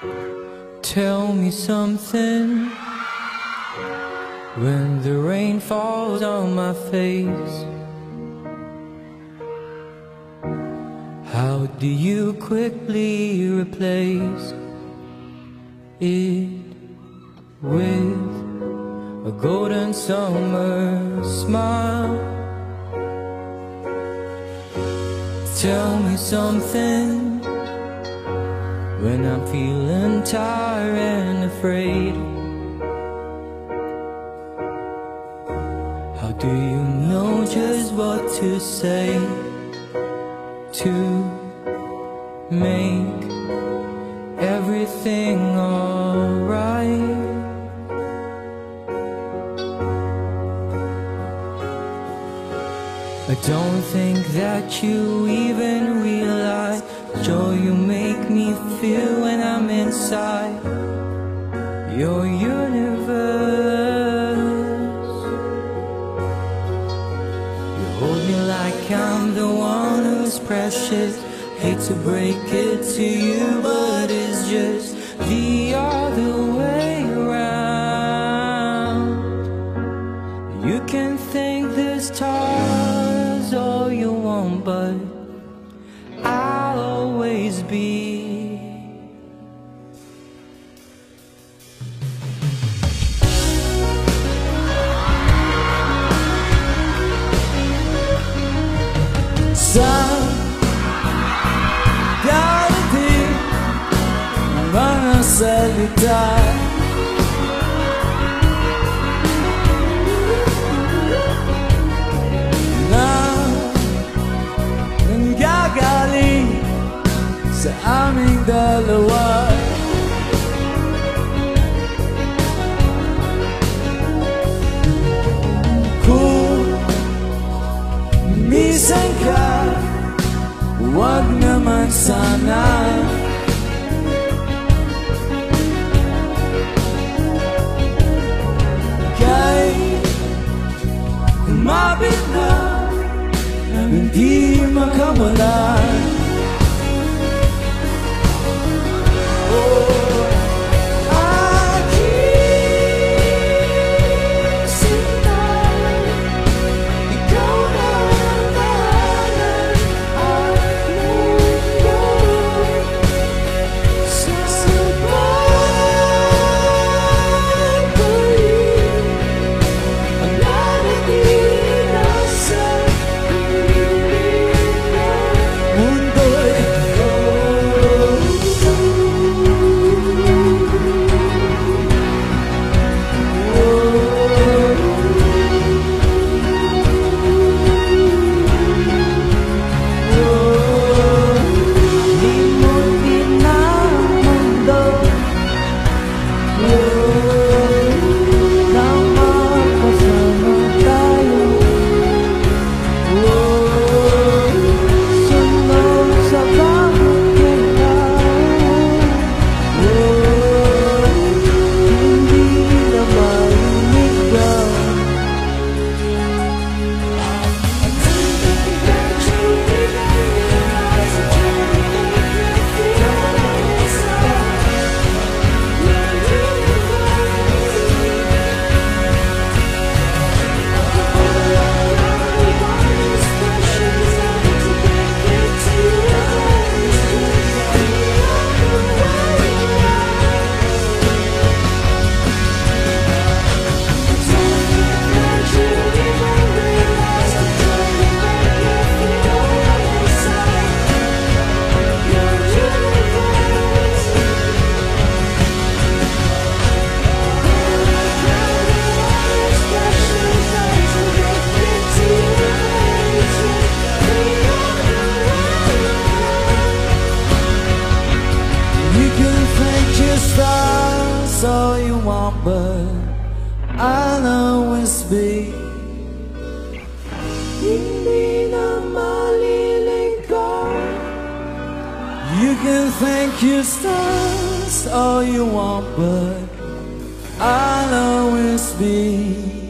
Tell me something when the rain falls on my face. How do you quickly replace it with a golden summer smile? Tell me something I'm feeling tired and afraid. How do you know just what to say to make everything alright? I don't think that you even realize joy you make me feel when I'm inside your universe. You hold me like I'm the one who's precious. Hate to break it to you, but it's just the other way nanggagaling sa aming dalawa di makamala. Be. Hindi na. You can thank your stars all you want, but I'll always be.